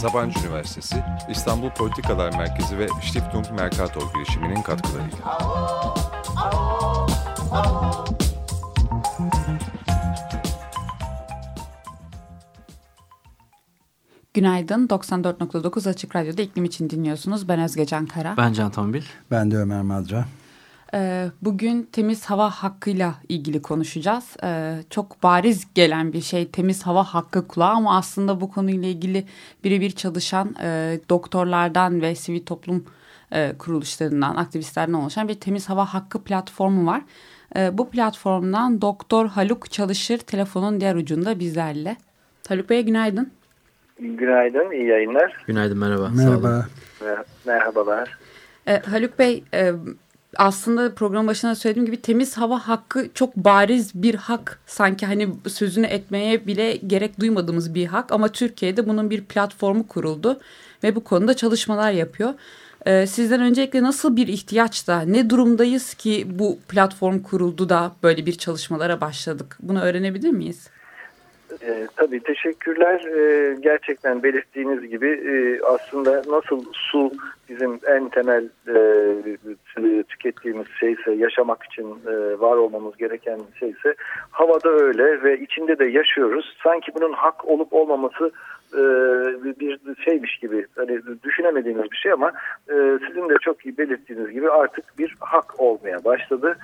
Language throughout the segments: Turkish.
Sabancı Üniversitesi, İstanbul Politikalar Merkezi ve Stiftung Mercator girişiminin katkılarıyla. Günaydın. 94.9 Açık Radyo'da iklim için dinliyorsunuz. Ben Özge Can Kara. Ben Can Tombil. Ben de Ömer Madra. Ee, bugün temiz hava hakkıyla ilgili konuşacağız. Ee, çok bariz gelen bir şey temiz hava hakkı kulağı ama aslında bu konuyla ilgili birebir çalışan e, doktorlardan ve sivil toplum e, kuruluşlarından, aktivistlerden oluşan bir temiz hava hakkı platformu var. E, bu platformdan Doktor Haluk Çalışır telefonun diğer ucunda bizlerle. Haluk Bey günaydın. Günaydın, iyi yayınlar. Günaydın, merhaba. Merhaba. Merhabalar. E, Haluk Bey, e, aslında program başında söylediğim gibi temiz hava hakkı çok bariz bir hak. Sanki hani sözünü etmeye bile gerek duymadığımız bir hak. Ama Türkiye'de bunun bir platformu kuruldu ve bu konuda çalışmalar yapıyor. E, sizden öncelikle nasıl bir ihtiyaçta, ne durumdayız ki bu platform kuruldu da böyle bir çalışmalara başladık? Bunu öğrenebilir miyiz? E, tabii teşekkürler. E, gerçekten belirttiğiniz gibi e, aslında nasıl su bizim en temel e, tükettiğimiz şeyse, yaşamak için e, var olmamız gereken şeyse, havada öyle ve içinde de yaşıyoruz. Sanki bunun hak olup olmaması e, bir şeymiş gibi hani düşünemediğimiz bir şey ama e, sizin de çok iyi belirttiğiniz gibi artık bir hak olmaya başladı.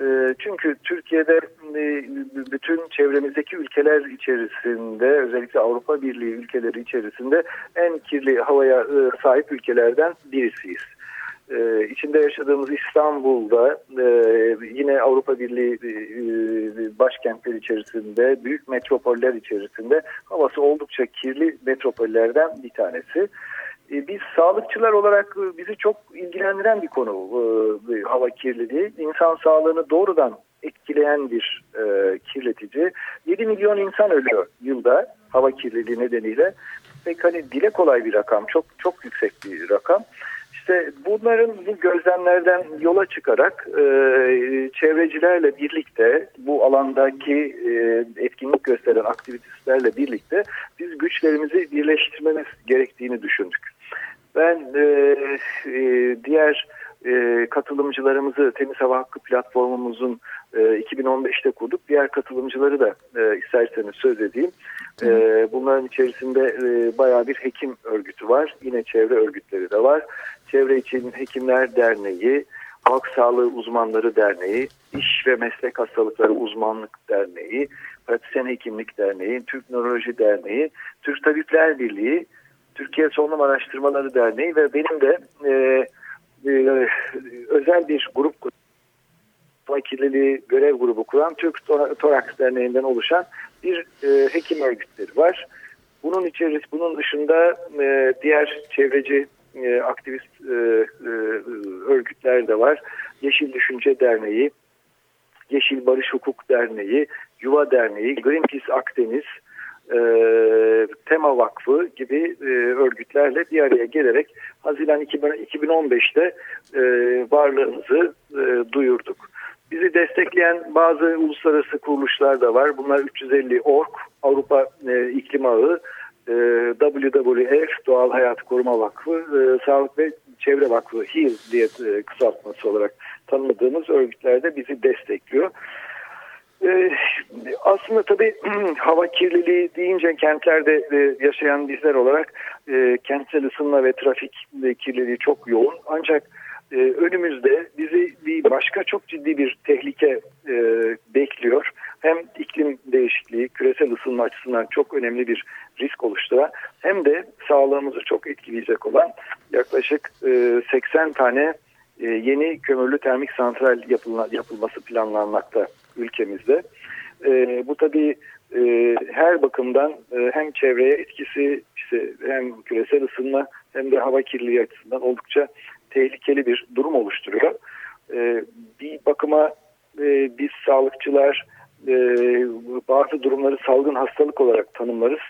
Ee, çünkü Türkiye'de e, bütün çevremizdeki ülkeler içerisinde özellikle Avrupa Birliği ülkeleri içerisinde en kirli havaya e, sahip ülkelerden birisiyiz. Ee, içinde yaşadığımız İstanbul'da e, yine Avrupa Birliği başkentler içerisinde büyük metropoller içerisinde havası oldukça kirli metropollerden bir tanesi. E, biz sağlıkçılar olarak e, bizi çok ilgilendiren bir konu e, hava kirliliği. İnsan sağlığını doğrudan etkileyen bir e, kirletici. 7 milyon insan ölüyor yılda hava kirliliği nedeniyle. Pek hani dile kolay bir rakam, çok çok yüksek bir rakam. İşte bunların bu gözlemlerden yola çıkarak e, çevrecilerle birlikte bu alandaki e, etkinlik gösteren aktivistlerle birlikte biz güçlerimizi birleştirmemiz gerektiğini düşündük. Ben e, e, diğer e, katılımcılarımızı Temiz Hava Hakkı platformumuzun e, 2015'te kurduk. Diğer katılımcıları da e, isterseniz söz edeyim. E, bunların içerisinde e, bayağı bir hekim örgütü var. Yine çevre örgütleri de var. Çevre için Hekimler Derneği, Halk Sağlığı Uzmanları Derneği, İş ve Meslek Hastalıkları Uzmanlık Derneği, Pratisyen Hekimlik Derneği, Türk Nöroloji Derneği, Türk Tabipler Birliği, Türkiye Solunum Araştırmaları Derneği ve benim de e, e, özel bir grup kirliliği görev grubu kuran Türk Toraks Derneği'nden oluşan bir e, hekim örgütleri var. Bunun içerisinde bunun dışında e, diğer çevreci e, aktivist e, e, örgütler de var. Yeşil Düşünce Derneği, Yeşil Barış Hukuk Derneği, Yuva Derneği, Greenpeace Akdeniz, e, Tema Vakfı gibi e, örgütlerle bir araya gelerek Haziran 2015'te e, varlığımızı e, duyurduk. Bizi destekleyen bazı uluslararası kuruluşlar da var. Bunlar 350 ORK, Avrupa e, İklim Ağı, e, WWF, Doğal Hayat Koruma Vakfı, e, Sağlık ve Çevre Vakfı, HEAL diye e, kısaltması olarak tanıdığımız örgütler de bizi destekliyor. Ee, aslında tabii hava kirliliği deyince kentlerde e, yaşayan bizler olarak e, kentsel ısınma ve trafik kirliliği çok yoğun. Ancak e, önümüzde bizi bir başka çok ciddi bir tehlike e, bekliyor. Hem iklim değişikliği, küresel ısınma açısından çok önemli bir risk oluşturan hem de sağlığımızı çok etkileyecek olan yaklaşık e, 80 tane e, yeni kömürlü termik santral yapılma, yapılması planlanmakta ülkemizde. E, bu tabii e, her bakımdan e, hem çevreye etkisi işte hem küresel ısınma hem de hava kirliliği açısından oldukça tehlikeli bir durum oluşturuyor. E, bir bakıma e, biz sağlıkçılar e, bazı durumları salgın hastalık olarak tanımlarız.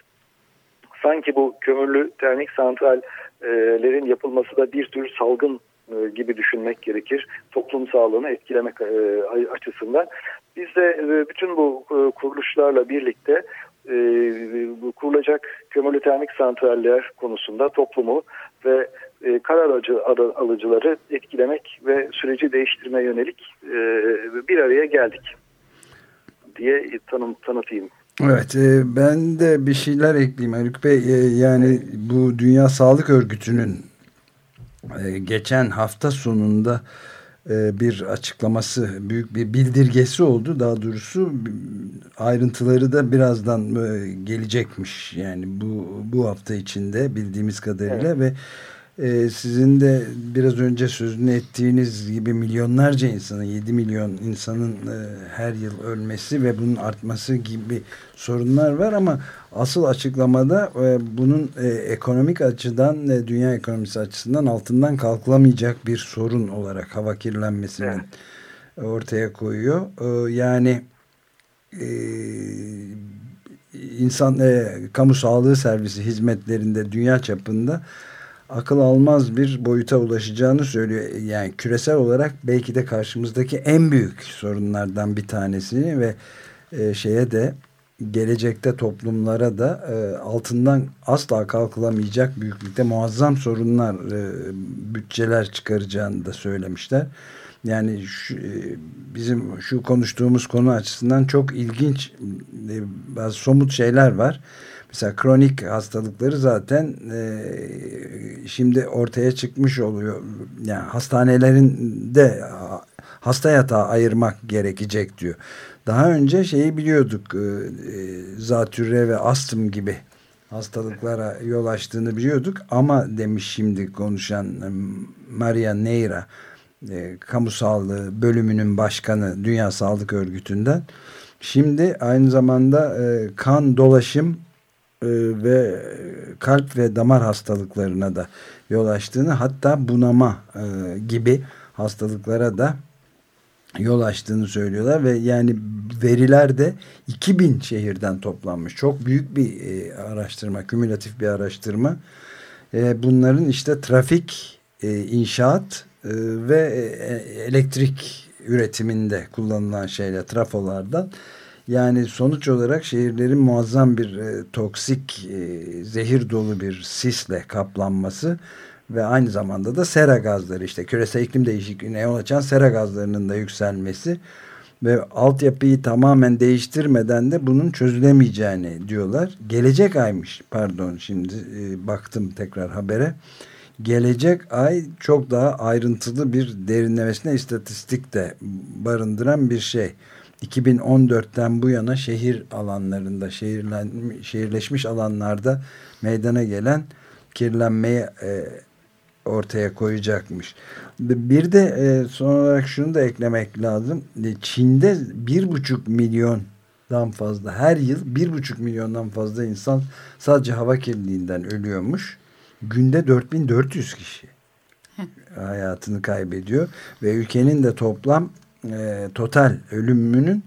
Sanki bu kömürlü termik santrallerin yapılması da bir tür salgın e, gibi düşünmek gerekir. Toplum sağlığını etkilemek e, açısından. Biz de e, bütün bu kuruluşlarla birlikte kurulacak kömürlü termik santraller konusunda toplumu ve karar alıcıları etkilemek ve süreci değiştirmeye yönelik bir araya geldik diye tanım, tanıtayım. Evet ben de bir şeyler ekleyeyim Haluk Bey. Yani bu Dünya Sağlık Örgütü'nün geçen hafta sonunda e, bir açıklaması, büyük bir bildirgesi oldu. Daha doğrusu ayrıntıları da birazdan e, gelecekmiş. Yani bu bu hafta içinde bildiğimiz kadarıyla evet. ve e, sizin de biraz önce sözünü ettiğiniz gibi milyonlarca insanın 7 milyon insanın her yıl ölmesi ve bunun artması gibi sorunlar var ama asıl açıklamada e, bunun e, ekonomik açıdan e, dünya ekonomisi açısından altından kalkılamayacak bir sorun olarak hava kirlenmesinin evet. ortaya koyuyor. E, yani e, insan e, kamu sağlığı servisi hizmetlerinde dünya çapında akıl almaz bir boyuta ulaşacağını söylüyor. Yani küresel olarak belki de karşımızdaki en büyük sorunlardan bir tanesini ve e, şeye de gelecekte toplumlara da e, altından asla kalkılamayacak büyüklükte muazzam sorunlar, e, bütçeler çıkaracağını da söylemişler. Yani şu, e, bizim şu konuştuğumuz konu açısından çok ilginç e, bazı somut şeyler var. Mesela kronik hastalıkları zaten e, şimdi ortaya çıkmış oluyor. Yani hastanelerin de hasta yatağı ayırmak gerekecek diyor. Daha önce şeyi biliyorduk. E, e, zatürre ve astım gibi hastalıklara yol açtığını biliyorduk. Ama demiş şimdi konuşan e, Maria Neira e, kamu sağlığı bölümünün başkanı Dünya Sağlık Örgütü'nden. Şimdi aynı zamanda e, kan dolaşım ve kalp ve damar hastalıklarına da yol açtığını hatta bunama e, gibi hastalıklara da yol açtığını söylüyorlar ve yani veriler de 2000 şehirden toplanmış. Çok büyük bir e, araştırma, kümülatif bir araştırma. E, bunların işte trafik, e, inşaat e, ve e, elektrik üretiminde kullanılan şeyler, trafolardan. Yani sonuç olarak şehirlerin muazzam bir e, toksik, e, zehir dolu bir sisle kaplanması ve aynı zamanda da sera gazları işte küresel iklim değişikliğine yol açan sera gazlarının da yükselmesi ve altyapıyı tamamen değiştirmeden de bunun çözülemeyeceğini diyorlar. Gelecek aymış pardon şimdi e, baktım tekrar habere. Gelecek ay çok daha ayrıntılı bir derinlemesine istatistik de barındıran bir şey. 2014'ten bu yana şehir alanlarında, şehirleşmiş alanlarda meydana gelen kirlenmeye e, ortaya koyacakmış. Bir de e, son olarak şunu da eklemek lazım. E, Çin'de bir buçuk milyondan fazla her yıl bir buçuk milyondan fazla insan sadece hava kirliliğinden ölüyormuş. Günde 4400 kişi hayatını kaybediyor ve ülkenin de toplam e, total ölümünün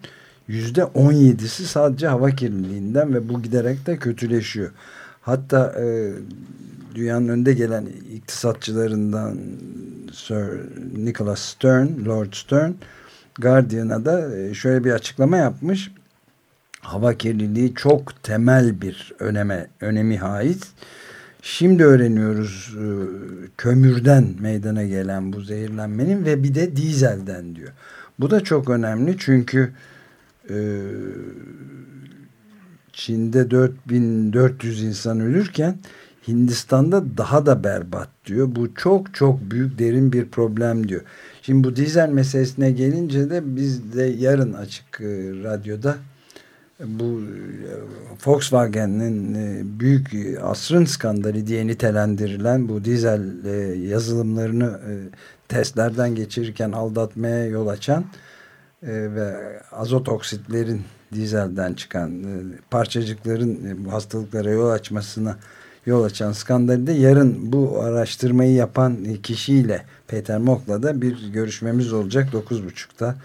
yüzde on yedisi sadece hava kirliliğinden ve bu giderek de kötüleşiyor. Hatta e, dünyanın önde gelen iktisatçılarından Sir Nicholas Stern, Lord Stern Guardian'a da e, şöyle bir açıklama yapmış. Hava kirliliği çok temel bir öneme önemi haiz. Şimdi öğreniyoruz e, kömürden meydana gelen bu zehirlenmenin ve bir de dizelden diyor. Bu da çok önemli çünkü e, Çin'de 4400 insan ölürken Hindistan'da daha da berbat diyor. Bu çok çok büyük derin bir problem diyor. Şimdi bu dizel meselesine gelince de biz de yarın açık e, radyoda bu e, Volkswagen'in e, büyük asrın skandalı diye nitelendirilen bu dizel yazılımlarını testlerden geçirirken aldatmaya yol açan ve azot oksitlerin dizelden çıkan parçacıkların bu hastalıklara yol açmasına yol açan skandalde yarın bu araştırmayı yapan kişiyle Peter Mok'la da bir görüşmemiz olacak 9.30'da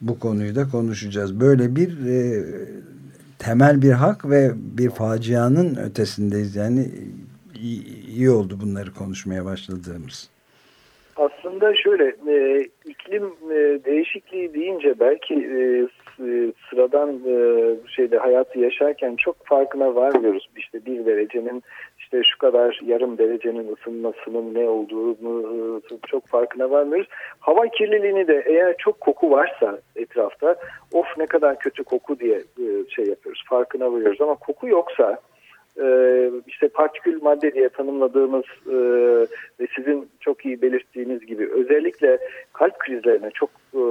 bu konuyu da konuşacağız. Böyle bir e, temel bir hak ve bir facianın ötesindeyiz. Yani iyi, iyi oldu bunları konuşmaya başladığımız. Aslında şöyle e, iklim e, değişikliği deyince belki e, e sıradan e, şeyde hayatı yaşarken çok farkına varmıyoruz. İşte bir derecenin işte şu kadar yarım derecenin ısınmasının ne olduğunu e, çok farkına varmıyoruz. Hava kirliliğini de eğer çok koku varsa etrafta of ne kadar kötü koku diye e, şey yapıyoruz farkına varıyoruz ama koku yoksa işte partikül madde diye tanımladığımız e, ve sizin çok iyi belirttiğiniz gibi özellikle kalp krizlerine çok e,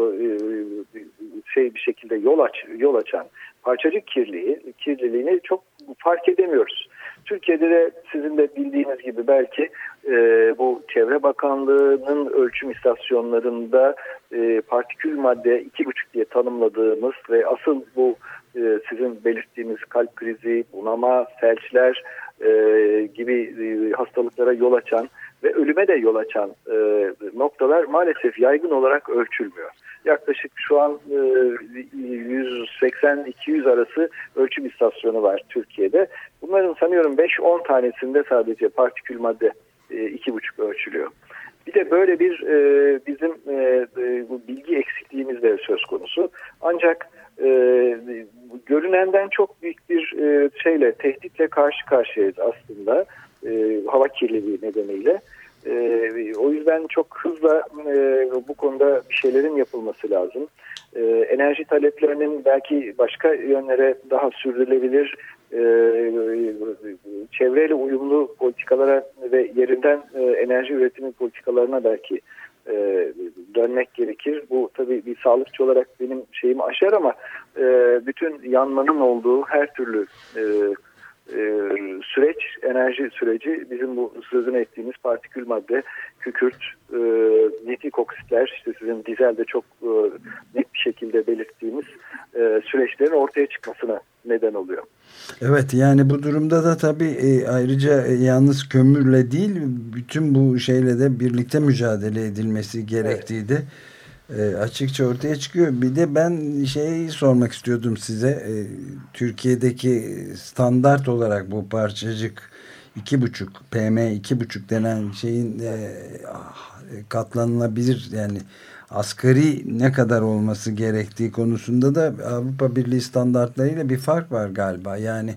şey bir şekilde yol aç yol açan parçacık kirliliği kirliliğini çok fark edemiyoruz. Türkiye'de de sizin de bildiğiniz gibi belki e, bu Çevre Bakanlığı'nın ölçüm istasyonlarında e, partikül madde 2,5 diye tanımladığımız ve asıl bu e, sizin belirttiğiniz kalp krizi, bunama, felçler e, gibi e, hastalıklara yol açan ve ölüme de yol açan noktalar maalesef yaygın olarak ölçülmüyor. Yaklaşık şu an e, 180-200 arası ölçüm istasyonu var Türkiye'de. Bunların sanıyorum 5-10 tanesinde sadece partikül madde e, 2,5 ölçülüyor. Bir de böyle bir bizim bu bilgi eksikliğimiz de söz konusu. Ancak e, görünenden çok büyük bir e, şeyle tehditle karşı karşıyayız aslında e, hava kirliliği nedeniyle. E, o yüzden çok hızla e, bu konuda bir şeylerin yapılması lazım. E, enerji taleplerinin belki başka yönlere daha sürdürülebilir e, çevreyle uyumlu politikalara ve yerinden e, enerji üretimi politikalarına belki e, dönmek gerekir. Bu tabii bir sağlıkçı olarak benim şeyimi aşar ama e, bütün yanmanın olduğu her türlü e, e, süreç, enerji süreci bizim bu sözünü ettiğimiz partikül madde, kükürt, e, nitik oksitler, işte sizin dizelde çok e, net bir şekilde belirttiğimiz e, süreçlerin ortaya çıkmasına neden oluyor. Evet yani bu durumda da tabii e, ayrıca e, yalnız kömürle değil bütün bu şeyle de birlikte mücadele edilmesi gerektiği de e, açıkça ortaya çıkıyor. Bir de ben şey sormak istiyordum size. Türkiye'deki standart olarak bu parçacık iki buçuk PM iki buçuk denen şeyin e, katlanılabilir yani asgari ne kadar olması gerektiği konusunda da Avrupa Birliği standartlarıyla bir fark var galiba. Yani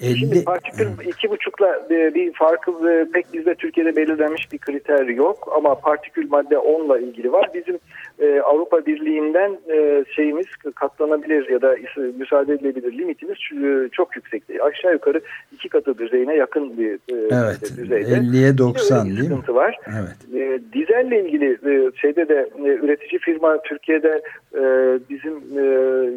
50... Şimdi partikül iki buçukla e, bir farkı e, pek bizde Türkiye'de belirlenmiş bir kriter yok ama partikül madde 10 ile ilgili var. Bizim e, Avrupa Birliği'nden e, şeyimiz katlanabilir ya da müsaade edilebilir limitimiz e, çok yüksekti. Aşağı yukarı iki katı düzeyine yakın bir e, evet, düzeyde. 50'ye 90 değil mi? var. Evet. E, dizelle ilgili e, şeyde de e, üretici firma Türkiye'de e, bizim e,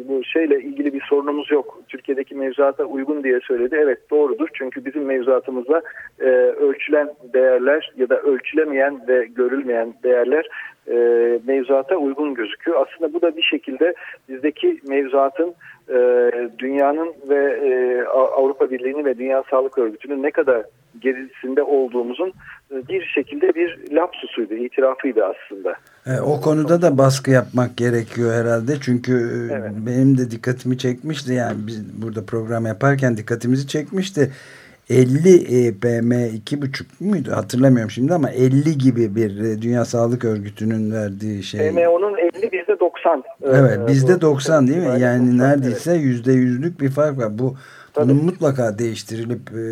bu şeyle ilgili bir sorunumuz yok. Türkiye'deki mevzuata uygun diye söyledi. Evet doğrudur. Çünkü bizim mevzuatımızda e, ölçülen değerler ya da ölçülemeyen ve görülmeyen değerler e, mevzuata uygun gözüküyor. Aslında bu da bir şekilde bizdeki mevzuatın e, dünyanın ve e, Avrupa Birliği'nin ve Dünya Sağlık Örgütü'nün ne kadar gerisinde olduğumuzun e, bir şekilde bir lapsusuydu, itirafıydı aslında. E, o konuda da baskı yapmak gerekiyor herhalde. Çünkü e, evet. benim de dikkatimi çekmişti. Yani biz burada program yaparken dikkatimizi çekmişti. 50 PM 2,5 muydu hatırlamıyorum şimdi ama 50 gibi bir e, Dünya Sağlık Örgütü'nün verdiği şey. PMO'nun 50 bizde 90. Evet bizde 90 değil mi? Yani neredeyse yüzde evet. yüzlük bir fark var. Bu Tabii. bunun mutlaka değiştirilip e,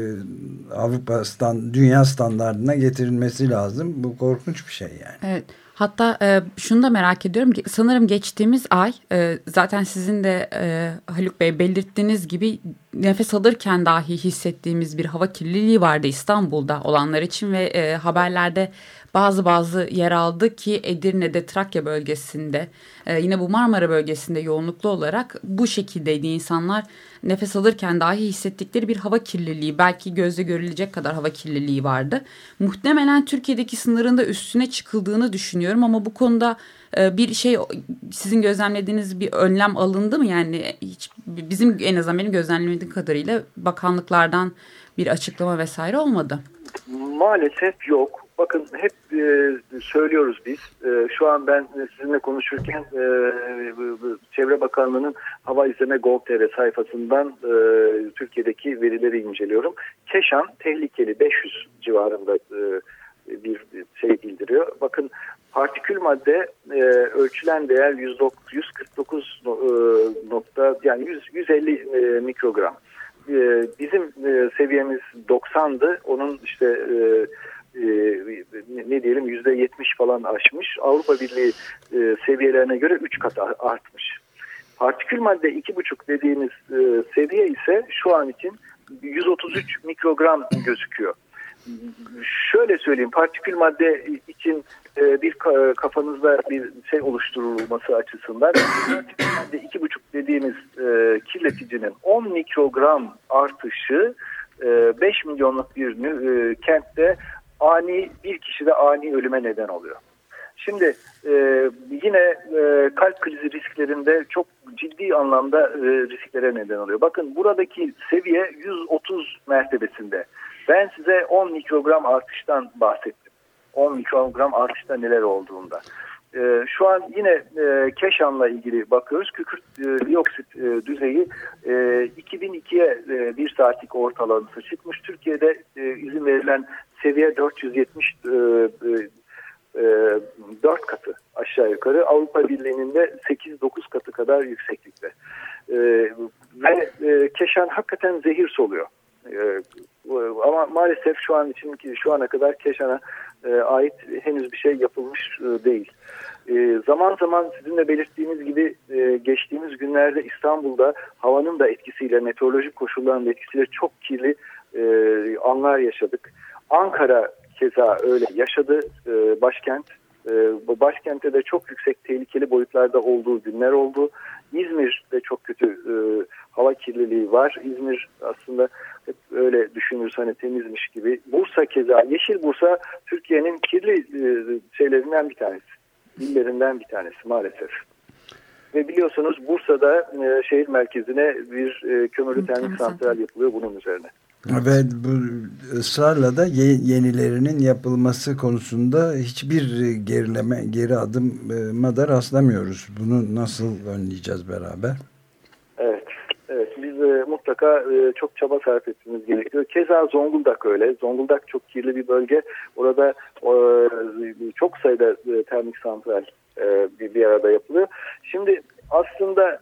Avrupa stand, dünya standartına getirilmesi lazım. Bu korkunç bir şey yani. Evet. Hatta e, şunu da merak ediyorum sanırım geçtiğimiz ay e, zaten sizin de e, Haluk Bey belirttiğiniz gibi nefes alırken dahi hissettiğimiz bir hava kirliliği vardı İstanbul'da olanlar için ve e, haberlerde bazı bazı yer aldı ki Edirne'de Trakya bölgesinde e, yine bu Marmara bölgesinde yoğunluklu olarak bu şekildeydi insanlar nefes alırken dahi hissettikleri bir hava kirliliği belki gözle görülecek kadar hava kirliliği vardı. Muhtemelen Türkiye'deki sınırında üstüne çıkıldığını düşünüyorum ama bu konuda e, bir şey sizin gözlemlediğiniz bir önlem alındı mı? Yani hiç bizim en azından benim gözlemlediğim kadarıyla bakanlıklardan bir açıklama vesaire olmadı. Maalesef yok. Bakın hep e, söylüyoruz biz. E, şu an ben sizinle konuşurken e, Çevre Bakanlığı'nın Hava İzleme Gov.tr sayfasından e, Türkiye'deki verileri inceliyorum. Keşan tehlikeli 500 civarında e, bir şey bildiriyor. Bakın partikül madde e, ölçülen değer 149 e, nokta yani 100, 150 e, mikrogram. E, bizim e, seviyemiz 90'dı. Onun işte e, e, ne diyelim yüzde yetmiş falan aşmış. Avrupa Birliği e, seviyelerine göre üç kat artmış. Partikül madde iki buçuk dediğimiz e, seviye ise şu an için 133 mikrogram gözüküyor. Şöyle söyleyeyim partikül madde için e, bir kafanızda bir şey oluşturulması açısından partikül madde iki buçuk dediğimiz e, kirleticinin 10 mikrogram artışı 5 e, milyonluk bir e, kentte ani bir kişide ani ölüme neden oluyor. Şimdi e, yine e, kalp krizi risklerinde çok ciddi anlamda e, risklere neden oluyor. Bakın buradaki seviye 130 mertebesinde. Ben size 10 mikrogram artıştan bahsettim. 10 mikrogram artışta neler olduğunda. E, şu an yine e, Keşan'la ilgili bakıyoruz. Kükürt e, dioksit e, düzeyi e, 2002'ye e, bir saatlik ortalaması çıkmış. Türkiye'de e, izin verilen seviye 470 e, e, 4 e, katı aşağı yukarı. Avrupa Birliği'nin de 8-9 katı kadar yükseklikte. E, ve e, Keşan hakikaten zehir soluyor. E, ama maalesef şu an için şu ana kadar Keşan'a e, ait henüz bir şey yapılmış e, değil. E, zaman zaman sizin de belirttiğiniz gibi e, geçtiğimiz günlerde İstanbul'da havanın da etkisiyle, meteorolojik koşulların da etkisiyle çok kirli e, anlar yaşadık. Ankara keza öyle yaşadı e, başkent. E, bu başkentte de çok yüksek tehlikeli boyutlarda olduğu günler oldu. İzmir'de çok kötü e, hava kirliliği var. İzmir aslında hep öyle düşünürüz hani temizmiş gibi. Bursa keza, Yeşil Bursa Türkiye'nin kirli e, şeylerinden bir tanesi. İllerinden bir tanesi maalesef. Ve biliyorsunuz Bursa'da e, şehir merkezine bir e, kömürlü termik santral yapılıyor bunun üzerine. Ve bu ısrarla da yenilerinin yapılması konusunda hiçbir gerileme, geri adıma da rastlamıyoruz. Bunu nasıl önleyeceğiz beraber? Evet, evet biz e, mutlaka e, çok çaba sarf etmemiz gerekiyor. Keza Zonguldak öyle. Zonguldak çok kirli bir bölge. Orada e, çok sayıda e, termik santral e, bir, bir arada yapılıyor. Şimdi aslında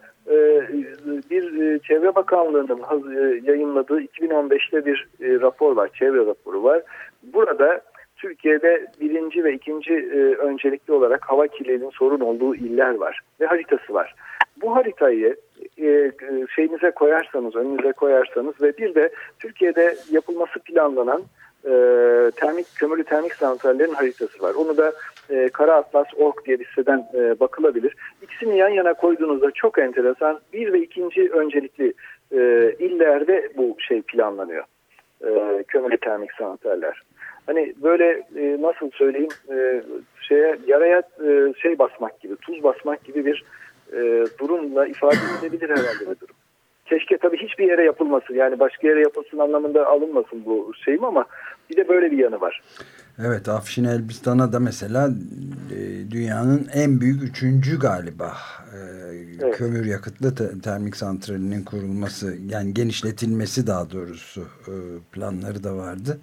bir e, Çevre Bakanlığı'nın e, yayınladığı 2015'te bir e, rapor var, çevre raporu var. Burada Türkiye'de birinci ve ikinci öncelikli olarak hava kirliliğinin sorun olduğu iller var ve haritası var. Bu haritayı şeyinize koyarsanız, önünüze koyarsanız ve bir de Türkiye'de yapılması planlanan termik kömürlü termik santrallerin haritası var. Onu da e, Kara Atlas Ork diye bir siteden e, bakılabilir. İkisini yan yana koyduğunuzda çok enteresan bir ve ikinci öncelikli e, illerde bu şey planlanıyor. E, kömürlü termik santraller. Hani böyle e, nasıl söyleyeyim e, şeye yaraya e, şey basmak gibi, tuz basmak gibi bir e, durumla ifade edilebilir herhalde bir durum. Tabii hiçbir yere yapılmasın. Yani başka yere yapılsın anlamında alınmasın bu şeyim ama bir de böyle bir yanı var. Evet Afşin Elbistan'a da mesela e, dünyanın en büyük üçüncü galiba e, evet. kömür yakıtlı te termik santralinin kurulması yani genişletilmesi daha doğrusu e, planları da vardı.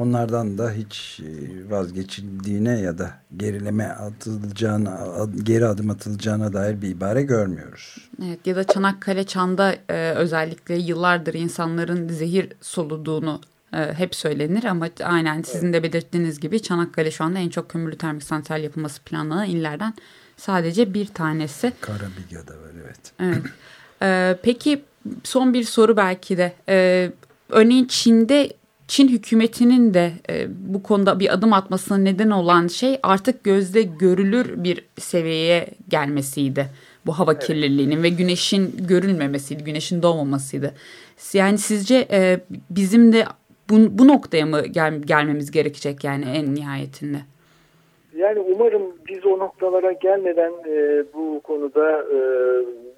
Onlardan da hiç e, vazgeçildiğine ya da gerileme atılacağına, geri adım atılacağına dair bir ibare görmüyoruz. Evet ya da Çanakkale Çan'da e, özellikle yıllardır insanların zehir soluduğunu e, hep söylenir ama aynen sizin de belirttiğiniz gibi Çanakkale şu anda en çok kömürlü termik santral yapılması planlanan illerden sadece bir tanesi. Karabigya'da var evet. Evet. E, peki son bir soru belki de. E, örneğin Çin'de Çin hükümetinin de e, bu konuda bir adım atmasına neden olan şey artık gözde görülür bir seviyeye gelmesiydi. Bu hava evet. kirliliğinin ve güneşin görülmemesiydi, güneşin doğmamasıydı. Yani sizce e, bizim de bu, bu noktaya mı gel, gelmemiz gerekecek yani en nihayetinde? Yani umarım biz o noktalara gelmeden e, bu konuda e,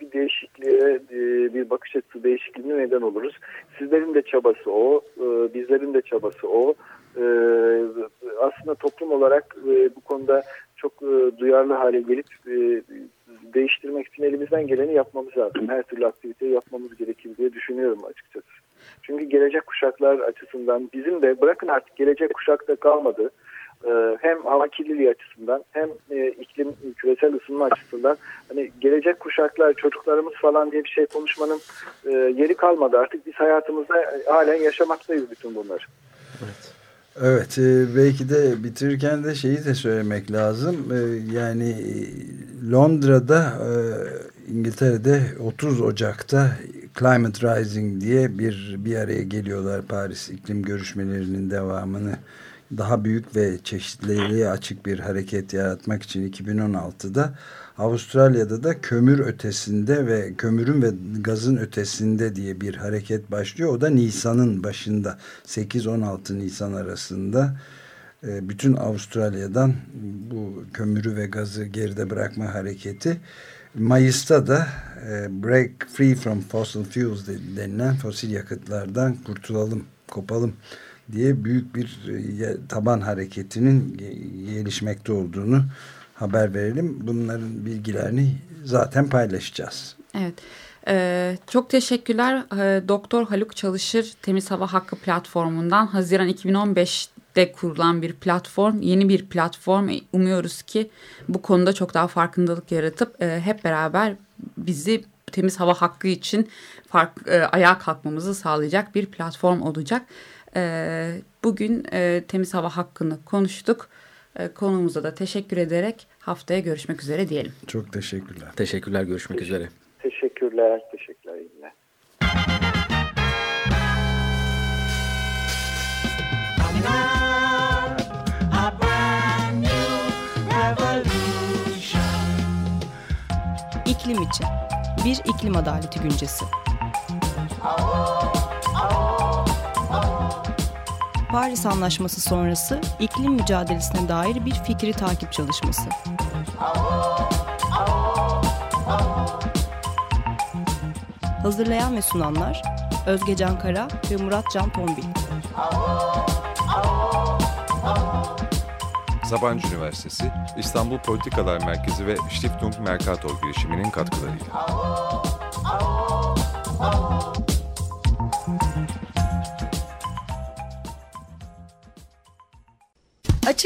bir değişikliğe, e, bir bakış açısı değişikliğine neden oluruz. Sizlerin de çabası o, e, bizlerin de çabası o. E, aslında toplum olarak e, bu konuda çok e, duyarlı hale gelip e, değiştirmek için elimizden geleni yapmamız lazım. Her türlü aktiviteyi yapmamız gerekir diye düşünüyorum açıkçası. Çünkü gelecek kuşaklar açısından bizim de bırakın artık gelecek kuşakta kalmadı. Ee, hem hava kirliliği açısından hem e, iklim küresel ısınma açısından hani gelecek kuşaklar çocuklarımız falan diye bir şey konuşmanın e, yeri kalmadı. Artık biz hayatımızda halen yaşamaktayız bütün bunları. Evet. Evet e, belki de bitirirken de şeyi de söylemek lazım. yani Londra'da İngiltere'de 30 Ocak'ta Climate Rising diye bir bir araya geliyorlar Paris iklim görüşmelerinin devamını daha büyük ve çeşitliliğe açık bir hareket yaratmak için 2016'da Avustralya'da da kömür ötesinde ve kömürün ve gazın ötesinde diye bir hareket başlıyor. O da Nisan'ın başında 8-16 Nisan arasında e, bütün Avustralya'dan bu kömürü ve gazı geride bırakma hareketi Mayıs'ta da e, Break Free from Fossil Fuels denilen fosil yakıtlardan kurtulalım, kopalım diye büyük bir e, taban hareketinin gelişmekte olduğunu haber verelim. Bunların bilgilerini zaten paylaşacağız. Evet. Ee, çok teşekkürler. Ee, Doktor Haluk Çalışır Temiz Hava Hakkı platformundan Haziran 2015'te kurulan bir platform, yeni bir platform. Umuyoruz ki bu konuda çok daha farkındalık yaratıp e, hep beraber bizi temiz hava hakkı için fark, e, ayağa kalkmamızı sağlayacak bir platform olacak. E, bugün e, temiz hava hakkını konuştuk. E, konuğumuza da teşekkür ederek haftaya görüşmek üzere diyelim. Çok teşekkürler. Teşekkürler, görüşmek Teşekkür, üzere. Teşekkürler, teşekkürler. Günler. İklim için bir iklim adaleti güncesi. Paris Anlaşması sonrası iklim mücadelesine dair bir fikri takip çalışması. Hazırlayan ve sunanlar Özge Can Kara ve Murat Can Tombil. Sabancı Üniversitesi, İstanbul Politikalar Merkezi ve Stiftung Mercator girişiminin katkılarıyla.